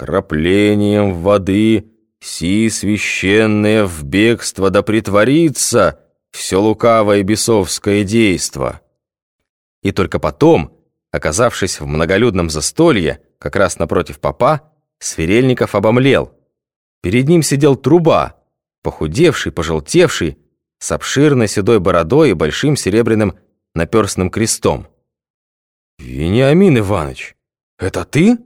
краплением воды си священное в бегство да притворится все лукавое бесовское действо». И только потом, оказавшись в многолюдном застолье, как раз напротив попа, Сверельников обомлел. Перед ним сидел труба, похудевший, пожелтевший, с обширной седой бородой и большим серебряным наперстным крестом. «Вениамин Иванович, это ты?»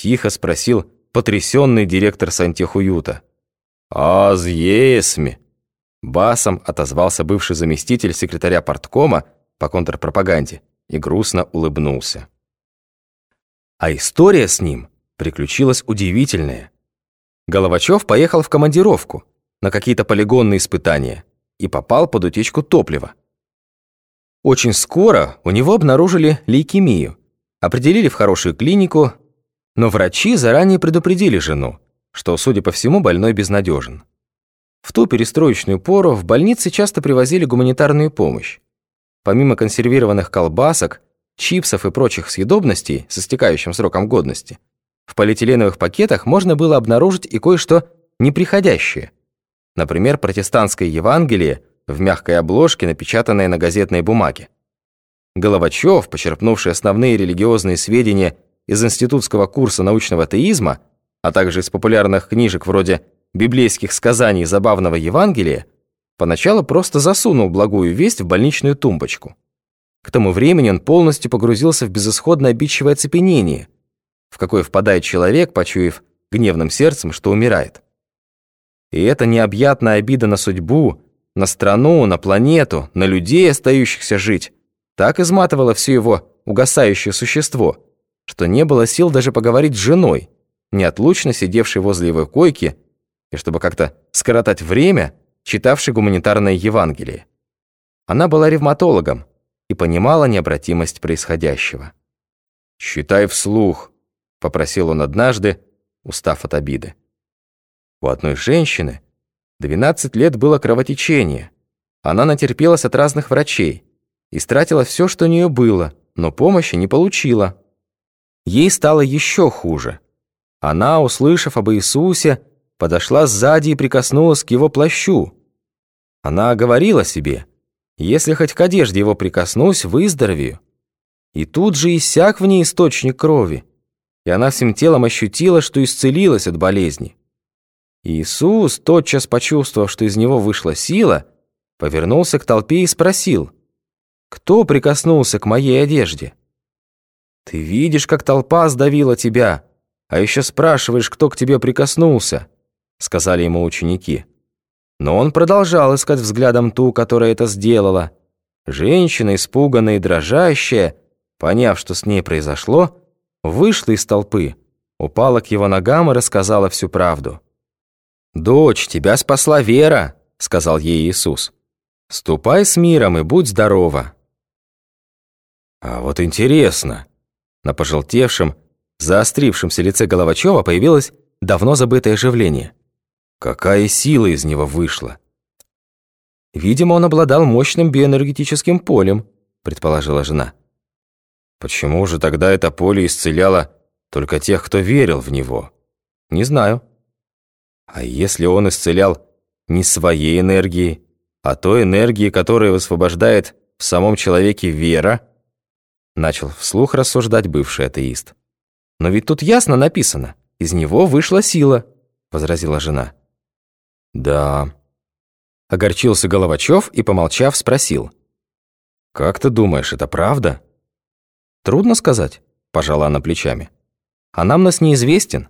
Тихо спросил потрясенный директор сантехуюта. «Аз есми!» Басом отозвался бывший заместитель секретаря порткома по контрпропаганде и грустно улыбнулся. А история с ним приключилась удивительная. Головачев поехал в командировку на какие-то полигонные испытания и попал под утечку топлива. Очень скоро у него обнаружили лейкемию, определили в хорошую клинику, но врачи заранее предупредили жену, что, судя по всему, больной безнадежен. В ту перестроечную пору в больнице часто привозили гуманитарную помощь. Помимо консервированных колбасок, чипсов и прочих съедобностей со стекающим сроком годности, в полиэтиленовых пакетах можно было обнаружить и кое-что неприходящее. Например, протестантское Евангелие в мягкой обложке, напечатанное на газетной бумаге. Головачев, почерпнувший основные религиозные сведения из институтского курса научного атеизма, а также из популярных книжек вроде библейских сказаний забавного Евангелия, поначалу просто засунул благую весть в больничную тумбочку. К тому времени он полностью погрузился в безысходно обидчивое оцепенение, в какое впадает человек, почуяв гневным сердцем, что умирает. И эта необъятная обида на судьбу, на страну, на планету, на людей, остающихся жить, так изматывала все его угасающее существо, что не было сил даже поговорить с женой, неотлучно сидевшей возле его койки, и чтобы как-то скоротать время, читавшей гуманитарное Евангелие. Она была ревматологом и понимала необратимость происходящего. «Читай вслух», — попросил он однажды, устав от обиды. У одной женщины 12 лет было кровотечение. Она натерпелась от разных врачей, истратила все, что у нее было, но помощи не получила. Ей стало еще хуже. Она, услышав об Иисусе, подошла сзади и прикоснулась к его плащу. Она говорила себе, если хоть к одежде его прикоснусь, выздоровею. И тут же иссяк в ней источник крови, и она всем телом ощутила, что исцелилась от болезни. Иисус, тотчас почувствовав, что из него вышла сила, повернулся к толпе и спросил, «Кто прикоснулся к моей одежде?» «Ты видишь, как толпа сдавила тебя, а еще спрашиваешь, кто к тебе прикоснулся», сказали ему ученики. Но он продолжал искать взглядом ту, которая это сделала. Женщина, испуганная и дрожащая, поняв, что с ней произошло, вышла из толпы, упала к его ногам и рассказала всю правду. «Дочь, тебя спасла вера», — сказал ей Иисус. «Ступай с миром и будь здорова». А вот интересно, на пожелтевшем, заострившемся лице Головачева появилось давно забытое оживление. Какая сила из него вышла? Видимо, он обладал мощным биоэнергетическим полем, предположила жена. Почему же тогда это поле исцеляло только тех, кто верил в него? Не знаю. А если он исцелял не своей энергией, а той энергией, которая высвобождает в самом человеке вера, начал вслух рассуждать бывший атеист. «Но ведь тут ясно написано, из него вышла сила», — возразила жена. «Да». Огорчился Головачев и, помолчав, спросил. «Как ты думаешь, это правда?» «Трудно сказать», — пожала она плечами. «А нам нас неизвестен.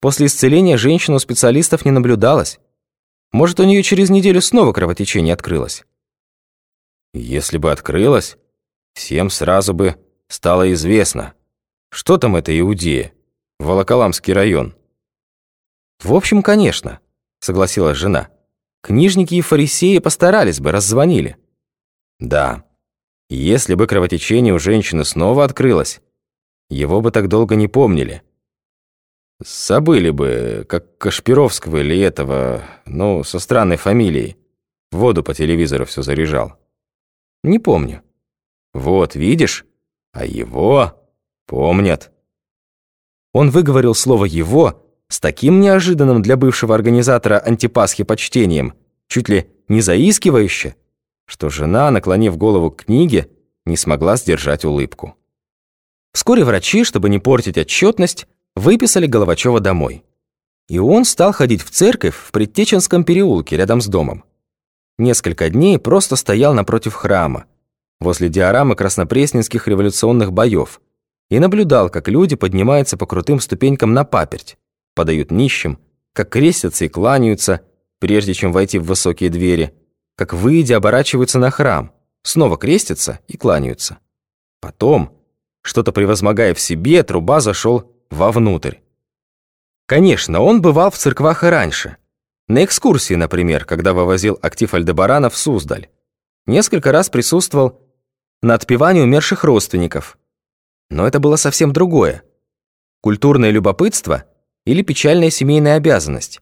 После исцеления женщину специалистов не наблюдалось. Может, у нее через неделю снова кровотечение открылось?» «Если бы открылось, всем сразу бы стало известно, что там это Иудея, Волоколамский район». «В общем, конечно», согласилась жена. Книжники и фарисеи постарались бы, раззвонили. Да, если бы кровотечение у женщины снова открылось, его бы так долго не помнили. Забыли бы, как Кашпировского или этого, ну, со странной фамилией. Воду по телевизору все заряжал. Не помню. Вот, видишь? А его помнят. Он выговорил слово «его» с таким неожиданным для бывшего организатора антипасхи почтением, чуть ли не заискивающе, что жена, наклонив голову к книге, не смогла сдержать улыбку. Вскоре врачи, чтобы не портить отчетность, выписали Головачева домой. И он стал ходить в церковь в Предтеченском переулке рядом с домом. Несколько дней просто стоял напротив храма, возле диорамы краснопресненских революционных боев, и наблюдал, как люди поднимаются по крутым ступенькам на паперть, подают нищим, как крестятся и кланяются, прежде чем войти в высокие двери, как, выйдя, оборачиваются на храм, снова крестятся и кланяются. Потом, что-то превозмогая в себе, труба зашел вовнутрь. Конечно, он бывал в церквах и раньше. На экскурсии, например, когда вывозил актив Альдебарана в Суздаль. Несколько раз присутствовал на отпевании умерших родственников. Но это было совсем другое. Культурное любопытство или печальная семейная обязанность.